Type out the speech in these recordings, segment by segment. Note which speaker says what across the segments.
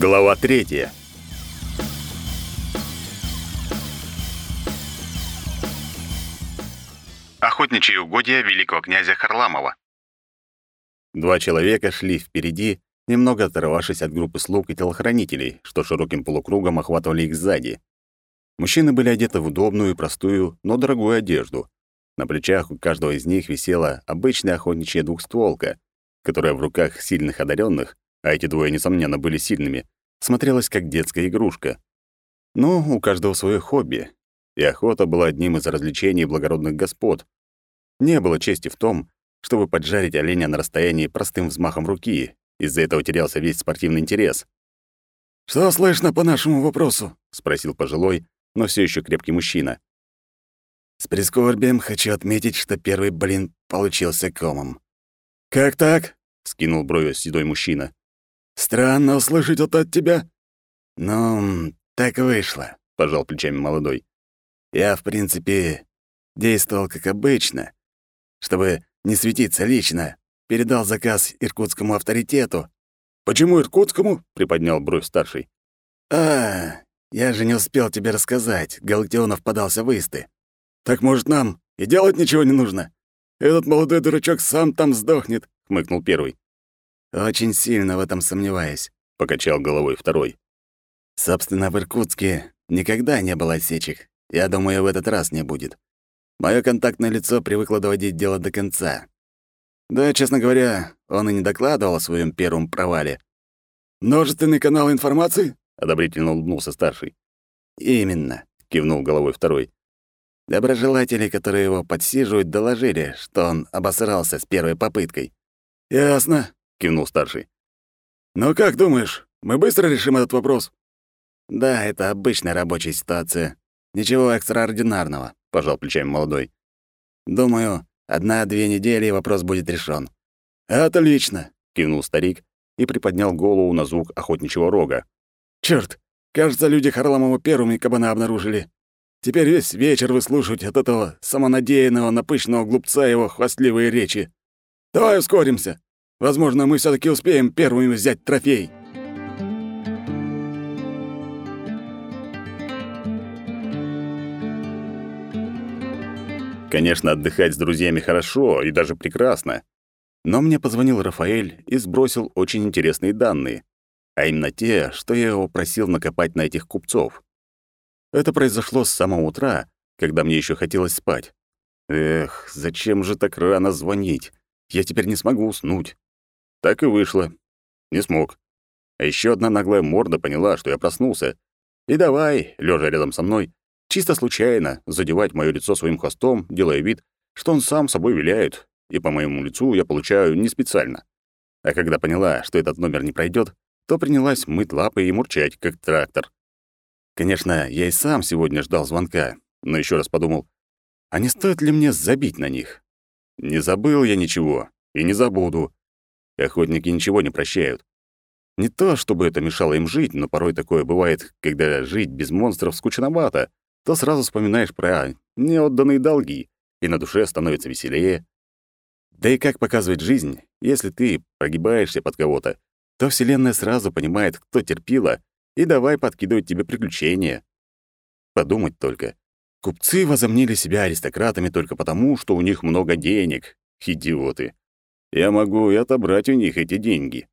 Speaker 1: Глава третья.
Speaker 2: Охотничьи угодья великого князя Харламова.
Speaker 1: Два человека шли впереди, немного оторвавшись от группы слуг и телохранителей, что широким полукругом охватывали их сзади. Мужчины были одеты в удобную и простую, но дорогую одежду. На плечах у каждого из них висела обычная охотничья двухстволка, которая в руках сильных одаренных а эти двое, несомненно, были сильными, смотрелась как детская игрушка. Но у каждого свое хобби, и охота была одним из развлечений благородных господ. Не было чести в том, чтобы поджарить оленя на расстоянии простым взмахом руки, из-за этого терялся весь спортивный интерес.
Speaker 3: «Что слышно по нашему вопросу?»
Speaker 1: — спросил пожилой, но все еще крепкий мужчина.
Speaker 3: «С прискорбием хочу отметить, что первый блин получился комом».
Speaker 1: «Как так?» — скинул брови седой мужчина.
Speaker 3: Странно услышать это от тебя.
Speaker 4: Ну, так вышло, пожал плечами молодой. Я, в принципе, действовал как обычно, чтобы не светиться лично. Передал заказ иркутскому авторитету.
Speaker 1: Почему иркутскому? приподнял бровь старший.
Speaker 4: А, я же не успел тебе рассказать. Галактионов подался в Исты.
Speaker 3: Так может нам и делать ничего не нужно? Этот молодой дурачок сам там сдохнет, хмыкнул первый.
Speaker 4: «Очень сильно в этом сомневаюсь», — покачал головой второй. «Собственно, в Иркутске никогда не было осечек. Я думаю, в этот раз не будет. Моё контактное лицо привыкло доводить дело до конца. Да, честно говоря, он и не докладывал о своем первом провале.
Speaker 3: «Множественный канал информации?»
Speaker 1: — одобрительно улыбнулся старший.
Speaker 4: «Именно», — кивнул головой второй. Доброжелатели, которые его подсиживают, доложили, что он обосрался с первой попыткой.
Speaker 3: «Ясно
Speaker 1: кивнул старший.
Speaker 3: «Ну как думаешь, мы быстро решим этот вопрос?»
Speaker 4: «Да, это обычная рабочая ситуация. Ничего экстраординарного», — пожал плечами молодой. «Думаю, одна-две недели и вопрос будет решен.
Speaker 3: «Отлично!»
Speaker 1: — кивнул старик и приподнял голову на звук охотничьего рога.
Speaker 3: «Чёрт! Кажется, люди Харламова первыми кабана обнаружили. Теперь весь вечер выслушивать от этого самонадеянного, напыщенного глупца его хвастливые речи. Давай ускоримся!» Возможно, мы все таки успеем первыми взять трофей.
Speaker 1: Конечно, отдыхать с друзьями хорошо и даже прекрасно. Но мне позвонил Рафаэль и сбросил очень интересные данные, а именно те, что я его просил накопать на этих купцов. Это произошло с самого утра, когда мне еще хотелось спать. Эх, зачем же так рано звонить? Я теперь не смогу уснуть. Так и вышло. Не смог. А еще одна наглая морда поняла, что я проснулся. И давай, лежа рядом со мной, чисто случайно задевать моё лицо своим хвостом, делая вид, что он сам собой виляет, и по моему лицу я получаю не специально. А когда поняла, что этот номер не пройдет, то принялась мыть лапы и мурчать, как трактор. Конечно, я и сам сегодня ждал звонка, но еще раз подумал, а не стоит ли мне забить на них? Не забыл я ничего и не забуду. Охотники ничего не прощают. Не то, чтобы это мешало им жить, но порой такое бывает, когда жить без монстров скучновато, то сразу вспоминаешь про неотданные долги, и на душе становится веселее. Да и как показывает жизнь, если ты прогибаешься под кого-то, то Вселенная сразу понимает, кто терпила, и давай подкидывать тебе приключения. Подумать только. Купцы возомнили себя аристократами только потому, что у них много денег. Идиоты я могу и отобрать у них эти деньги.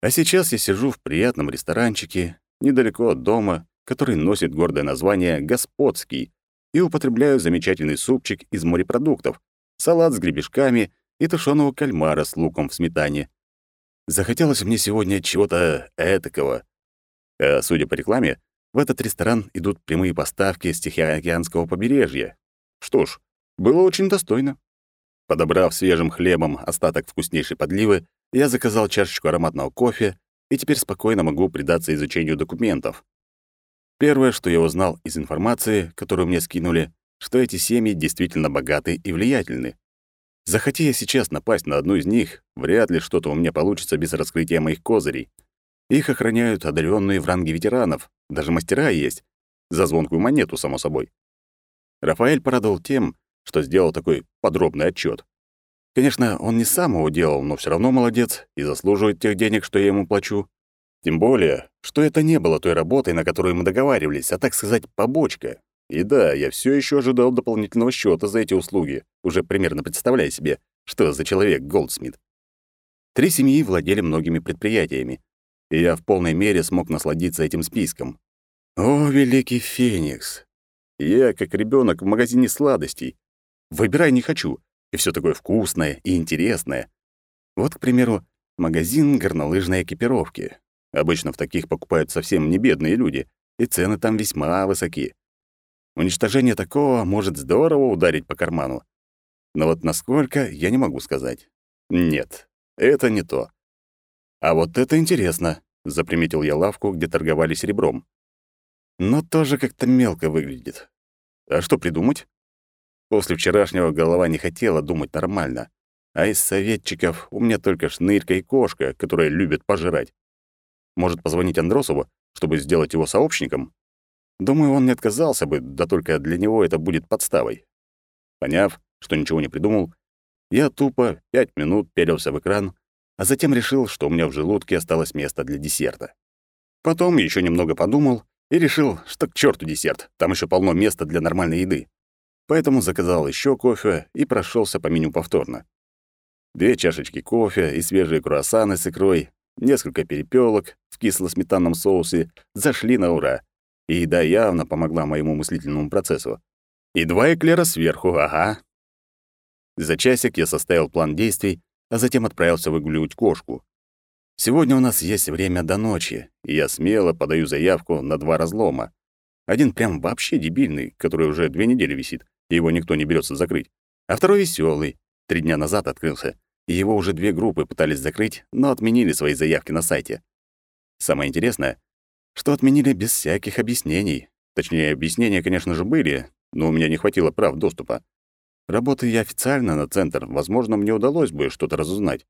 Speaker 1: А сейчас я сижу в приятном ресторанчике, недалеко от дома, который носит гордое название «Господский», и употребляю замечательный супчик из морепродуктов, салат с гребешками и тушеного кальмара с луком в сметане. Захотелось мне сегодня чего-то этакого. А судя по рекламе, в этот ресторан идут прямые поставки с Тихоокеанского побережья. Что ж, было очень достойно. Подобрав свежим хлебом остаток вкуснейшей подливы, я заказал чашечку ароматного кофе и теперь спокойно могу предаться изучению документов. Первое, что я узнал из информации, которую мне скинули, что эти семьи действительно богаты и влиятельны. Захоти я сейчас напасть на одну из них, вряд ли что-то у меня получится без раскрытия моих козырей. Их охраняют одаренные в ранге ветеранов, даже мастера есть, за звонкую монету, само собой. Рафаэль порадовал тем, что сделал такой подробный отчет. Конечно, он не сам его делал, но все равно молодец и заслуживает тех денег, что я ему плачу. Тем более, что это не было той работой, на которую мы договаривались, а, так сказать, побочка. И да, я все еще ожидал дополнительного счета за эти услуги, уже примерно представляя себе, что за человек Голдсмит. Три семьи владели многими предприятиями, и я в полной мере смог насладиться этим списком. О, великий Феникс! Я, как ребенок в магазине сладостей. Выбирай не хочу, и все такое вкусное и интересное. Вот, к примеру, магазин горнолыжной экипировки. Обычно в таких покупают совсем не бедные люди, и цены там весьма высоки. Уничтожение такого может здорово ударить по карману. Но вот насколько, я не могу сказать. Нет, это не то. А вот это интересно, заприметил я лавку, где торговали серебром. Но тоже как-то мелко выглядит. А что придумать? После вчерашнего голова не хотела думать нормально. А из советчиков у меня только шнырька и кошка, которые любят пожрать. Может, позвонить Андросову, чтобы сделать его сообщником? Думаю, он не отказался бы, да только для него это будет подставой. Поняв, что ничего не придумал, я тупо пять минут пялился в экран, а затем решил, что у меня в желудке осталось место для десерта. Потом еще немного подумал и решил, что к черту десерт, там еще полно места для нормальной еды. Поэтому заказал еще кофе и прошелся по меню повторно. Две чашечки кофе и свежие круассаны с икрой, несколько перепелок в кисло-сметанном соусе зашли на ура, и еда явно помогла моему мыслительному процессу. И два эклера сверху, ага. За часик я составил план действий, а затем отправился выгуливать кошку. Сегодня у нас есть время до ночи, и я смело подаю заявку на два разлома. Один прям вообще дебильный, который уже две недели висит, и его никто не берется закрыть. А второй веселый, три дня назад открылся, и его уже две группы пытались закрыть, но отменили свои заявки на сайте. Самое интересное, что отменили без всяких объяснений. Точнее, объяснения, конечно же, были, но у меня не хватило прав доступа. Работая я официально на центр, возможно, мне удалось бы что-то разузнать.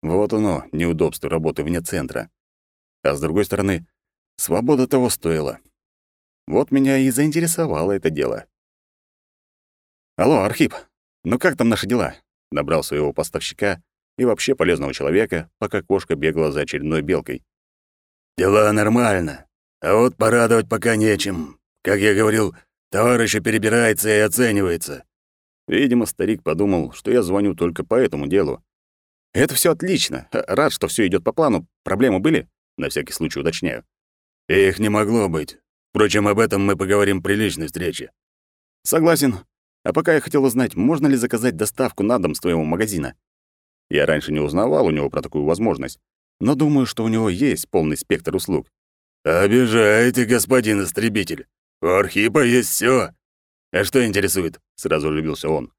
Speaker 1: Вот оно, неудобство работы вне центра. А с другой стороны, свобода того стоила. Вот меня и заинтересовало это дело. «Алло, Архип, ну как там наши дела?» Набрал своего поставщика и вообще полезного человека, пока кошка бегала за очередной белкой.
Speaker 3: «Дела нормально, а вот порадовать пока нечем. Как я говорил, товар еще перебирается и оценивается».
Speaker 1: Видимо, старик подумал, что я звоню только по этому делу. «Это все отлично. Рад, что все идет по плану. Проблемы были?» На всякий случай уточняю.
Speaker 3: «Их не могло быть. Впрочем, об этом мы поговорим при личной встрече».
Speaker 1: «Согласен. А пока я хотел узнать, можно ли заказать доставку на дом с твоего магазина?» Я раньше не узнавал у него про такую возможность, но думаю, что у него есть полный спектр услуг.
Speaker 3: «Обижаете, господин истребитель. У Архипа есть все. А что интересует?» — сразу оживился он.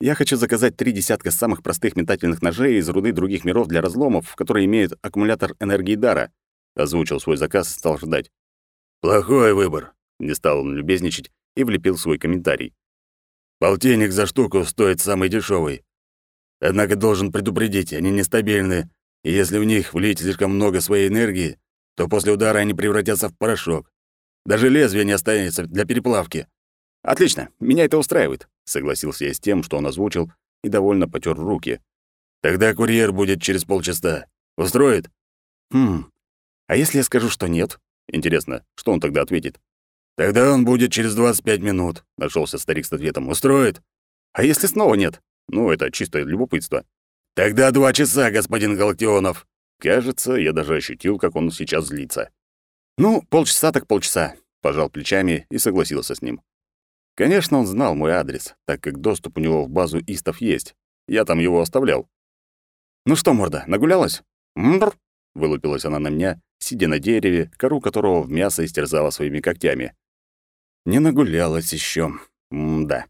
Speaker 1: «Я хочу заказать три десятка самых простых метательных ножей из руды других миров для разломов, которые имеют аккумулятор энергии дара», — озвучил свой заказ и стал ждать.
Speaker 3: «Плохой выбор», —
Speaker 1: не стал он любезничать и влепил свой комментарий.
Speaker 3: «Полтинник за штуку стоит самый дешевый. Однако должен предупредить, они нестабильны, и если в них влить слишком много своей энергии, то после удара они превратятся в порошок. Даже лезвие не останется для переплавки.
Speaker 1: Отлично, меня это устраивает, согласился я с тем, что он озвучил, и довольно потер руки.
Speaker 3: Тогда курьер будет через полчаса. Устроит?
Speaker 1: Хм. А если я скажу, что нет? Интересно, что он тогда ответит?
Speaker 3: Тогда он будет через 25 минут, нашелся старик с ответом. Устроит?
Speaker 1: А если снова нет? Ну, это чистое любопытство.
Speaker 3: «Тогда два часа, господин Галактионов!»
Speaker 1: Кажется, я даже ощутил, как он сейчас злится. «Ну, полчаса так полчаса», — пожал плечами и согласился с ним. Конечно, он знал мой адрес, так как доступ у него в базу истов есть. Я там его оставлял. «Ну что, морда, нагулялась?» «Мбр!» — вылупилась она на меня, сидя на дереве, кору которого в мясо истерзала своими когтями. «Не нагулялась еще. М-да.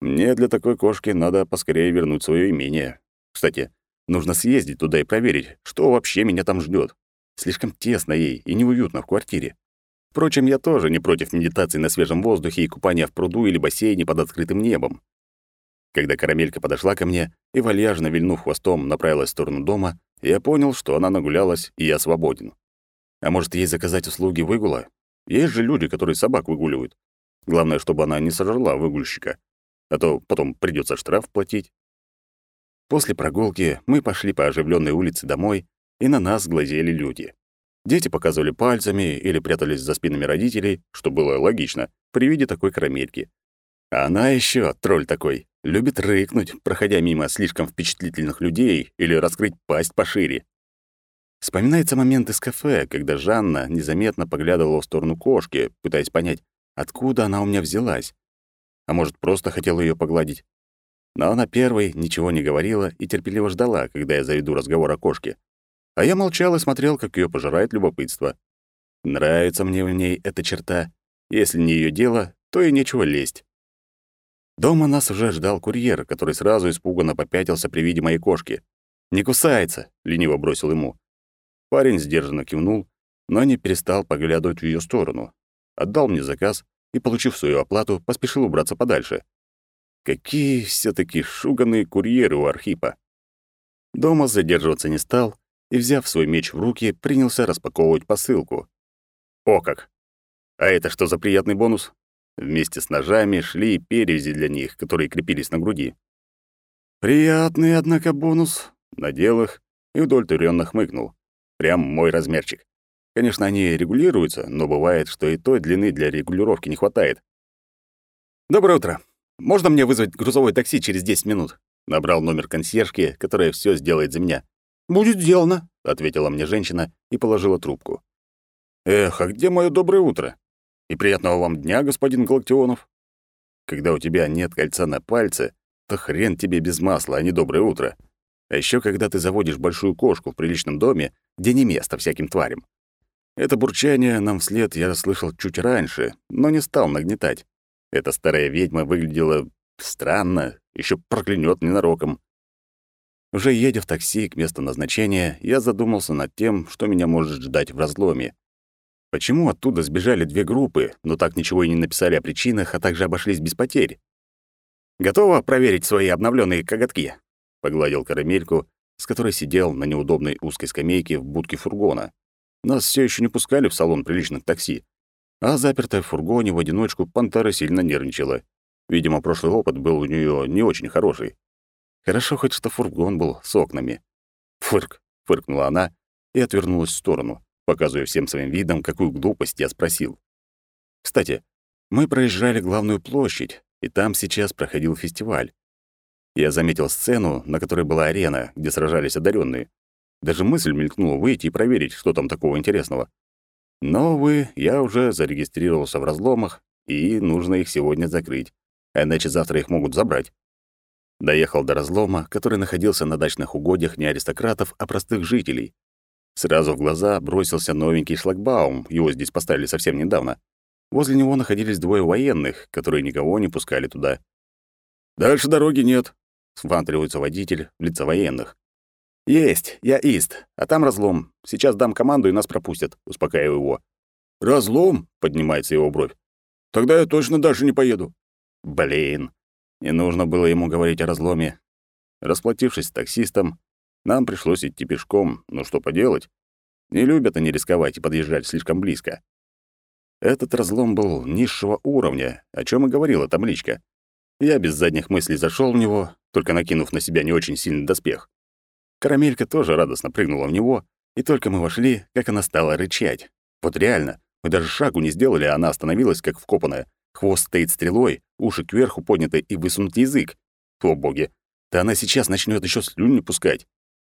Speaker 1: Мне для такой кошки надо поскорее вернуть свое имение. Кстати, нужно съездить туда и проверить, что вообще меня там ждет. Слишком тесно ей и неуютно в квартире. Впрочем, я тоже не против медитации на свежем воздухе и купания в пруду или бассейне под открытым небом. Когда карамелька подошла ко мне и, вальяжно вильнув хвостом, направилась в сторону дома, я понял, что она нагулялась, и я свободен. А может, ей заказать услуги выгула? Есть же люди, которые собак выгуливают. Главное, чтобы она не сожрала выгульщика. А то потом придется штраф платить. После прогулки мы пошли по оживленной улице домой, и на нас глазели люди. Дети показывали пальцами или прятались за спинами родителей, что было логично, при виде такой карамельки. А она еще, тролль такой, любит рыкнуть, проходя мимо слишком впечатлительных людей или раскрыть пасть пошире. Вспоминается момент из кафе, когда Жанна незаметно поглядывала в сторону кошки, пытаясь понять, откуда она у меня взялась. А может, просто хотела ее погладить. Но она первой ничего не говорила и терпеливо ждала, когда я заведу разговор о кошке. А я молчал и смотрел, как ее пожирает любопытство. Нравится мне в ней эта черта. Если не ее дело, то и нечего лезть. Дома нас уже ждал курьер, который сразу испуганно попятился при виде моей кошки. «Не кусается!» — лениво бросил ему. Парень сдержанно кивнул, но не перестал поглядывать в ее сторону. Отдал мне заказ и, получив свою оплату, поспешил убраться подальше. Какие все таки шуганные курьеры у Архипа. Дома задерживаться не стал и, взяв свой меч в руки, принялся распаковывать посылку. О как! А это что за приятный бонус? Вместе с ножами шли перевязи для них, которые крепились на груди. Приятный, однако, бонус. Надел их и удовлетворенно хмыкнул. Прям мой размерчик. Конечно, они регулируются, но бывает, что и той длины для регулировки не хватает. «Доброе утро. Можно мне вызвать грузовое такси через 10 минут?» Набрал номер консьержки, которая все сделает за меня. «Будет сделано», — ответила мне женщина и положила трубку. «Эх, а где мое доброе утро? И приятного вам дня, господин Галактионов. Когда у тебя нет кольца на пальце, то хрен тебе без масла, а не доброе утро. А еще когда ты заводишь большую кошку в приличном доме, где не место всяким тварям. Это бурчание нам вслед я слышал чуть раньше, но не стал нагнетать. Эта старая ведьма выглядела странно, еще проклянет ненароком. Уже едя в такси к месту назначения, я задумался над тем, что меня может ждать в разломе. Почему оттуда сбежали две группы, но так ничего и не написали о причинах, а также обошлись без потерь? Готова проверить свои обновленные коготки? Погладил карамельку, с которой сидел на неудобной узкой скамейке в будке фургона. Нас все еще не пускали в салон приличных такси. А запертая в фургоне в одиночку пантера сильно нервничала. Видимо, прошлый опыт был у нее не очень хороший. Хорошо хоть что фургон был с окнами. «Фырк!» — фыркнула она и отвернулась в сторону показывая всем своим видом, какую глупость я спросил. Кстати, мы проезжали главную площадь, и там сейчас проходил фестиваль. Я заметил сцену, на которой была арена, где сражались одаренные. Даже мысль мелькнула выйти и проверить, что там такого интересного. Но, увы, я уже зарегистрировался в разломах, и нужно их сегодня закрыть, а иначе завтра их могут забрать. Доехал до разлома, который находился на дачных угодьях не аристократов, а простых жителей. Сразу в глаза бросился новенький шлагбаум, его здесь поставили совсем недавно. Возле него находились двое военных, которые никого не пускали туда. «Дальше дороги нет», — свантривается водитель в лица военных. «Есть, я Ист, а там разлом. Сейчас дам команду, и нас пропустят», — успокаиваю его. «Разлом?» — поднимается его бровь. «Тогда я точно дальше не поеду». Блин, не нужно было ему говорить о разломе. Расплатившись с таксистом, нам пришлось идти пешком, но что поделать? Не любят они рисковать и подъезжать слишком близко. Этот разлом был низшего уровня, о чем и говорила табличка. Я без задних мыслей зашел в него, только накинув на себя не очень сильный доспех. Карамелька тоже радостно прыгнула в него, и только мы вошли, как она стала рычать. Вот реально, мы даже шагу не сделали, а она остановилась, как вкопанная. Хвост стоит стрелой, уши кверху подняты и высунут язык. О боги, да она сейчас начнет еще слюни пускать.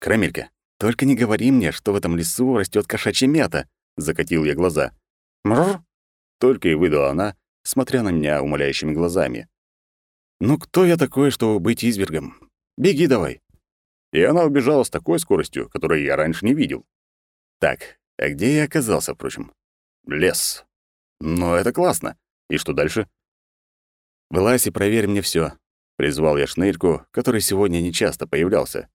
Speaker 1: «Карамелька, только не говори мне, что в этом лесу растет кошачья мята», — закатил я глаза. «Мррр!» — только и выдала она, смотря на меня умоляющими глазами. «Ну кто я такой, чтобы быть извергом? Беги давай!» И она убежала с такой скоростью, которой я раньше не видел. Так, а где я оказался, впрочем? Лес. Ну, это классно. И что дальше? «Вылазь и проверь мне все. призвал я Шнырьку, который сегодня нечасто появлялся.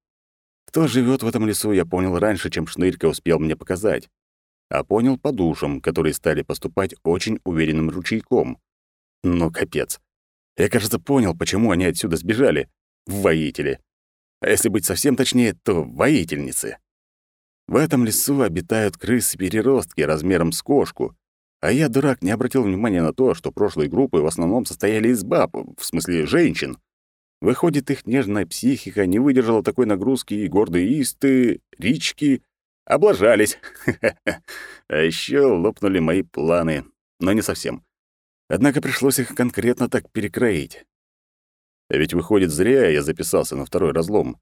Speaker 1: Кто живет в этом лесу, я понял раньше, чем Шнырька успел мне показать. А понял по душам, которые стали поступать очень уверенным ручейком. Ну, капец. Я, кажется, понял, почему они отсюда сбежали. Воители. А если быть совсем точнее, то воительницы. В этом лесу обитают крысы-переростки размером с кошку. А я, дурак, не обратил внимания на то, что прошлые группы в основном состояли из баб, в смысле женщин. Выходит, их нежная психика не выдержала такой нагрузки, и гордые исты, рички Облажались. А еще лопнули мои планы, но не совсем. Однако пришлось их конкретно так перекроить. А ведь выходит, зря я записался на второй разлом.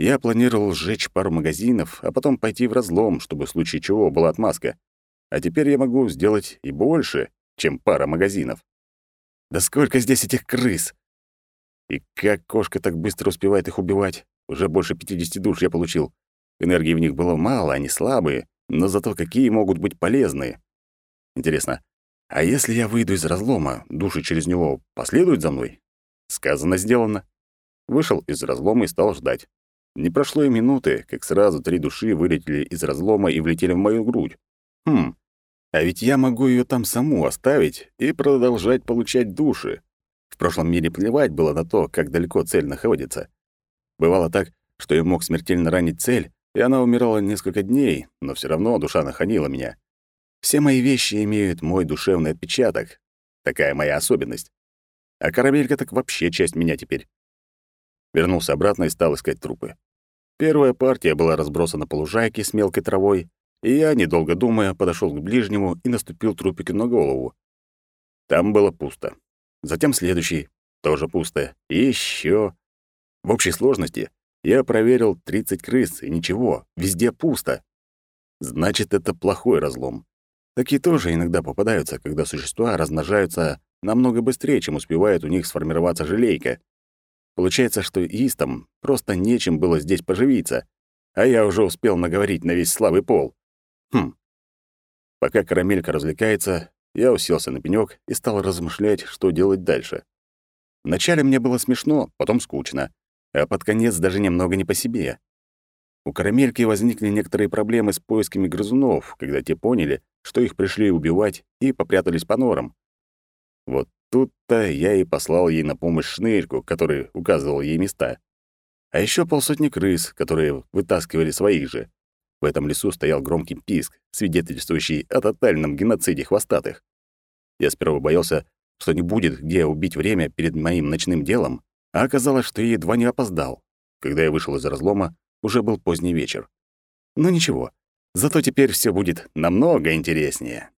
Speaker 1: Я планировал сжечь пару магазинов, а потом пойти в разлом, чтобы в случае чего была отмазка. А теперь я могу сделать и больше, чем пара магазинов. Да сколько здесь этих крыс! И как кошка так быстро успевает их убивать? Уже больше 50 душ я получил. Энергии в них было мало, они слабые, но зато какие могут быть полезные. Интересно, а если я выйду из разлома, души через него последуют за мной? Сказано, сделано. Вышел из разлома и стал ждать. Не прошло и минуты, как сразу три души вылетели из разлома и влетели в мою грудь. Хм, а ведь я могу ее там саму оставить и продолжать получать души. В прошлом мире плевать было на то, как далеко цель находится. Бывало так, что я мог смертельно ранить цель, и она умирала несколько дней, но все равно душа находила меня. Все мои вещи имеют мой душевный отпечаток. Такая моя особенность. А карамелька так вообще часть меня теперь. Вернулся обратно и стал искать трупы. Первая партия была разбросана по лужайке с мелкой травой, и я, недолго думая, подошел к ближнему и наступил трупику на голову. Там было пусто. Затем следующий, тоже пусто. И еще. В общей сложности я проверил 30 крыс, и ничего, везде пусто. Значит, это плохой разлом. Такие тоже иногда попадаются, когда существа размножаются намного быстрее, чем успевает у них сформироваться желейка. Получается, что истам просто нечем было здесь поживиться, а я уже успел наговорить на весь слабый пол. Хм. Пока карамелька развлекается, я уселся на пенёк и стал размышлять, что делать дальше. Вначале мне было смешно, потом скучно, а под конец даже немного не по себе. У карамельки возникли некоторые проблемы с поисками грызунов, когда те поняли, что их пришли убивать и попрятались по норам. Вот тут-то я и послал ей на помощь шнырьку, который указывал ей места. А еще полсотни крыс, которые вытаскивали своих же. В этом лесу стоял громкий писк, свидетельствующий о тотальном геноциде хвостатых. Я сперва боялся, что не будет где убить время перед моим ночным делом, а оказалось, что я едва не опоздал. Когда я вышел из разлома, уже был поздний вечер. Но ничего, зато теперь все будет намного интереснее.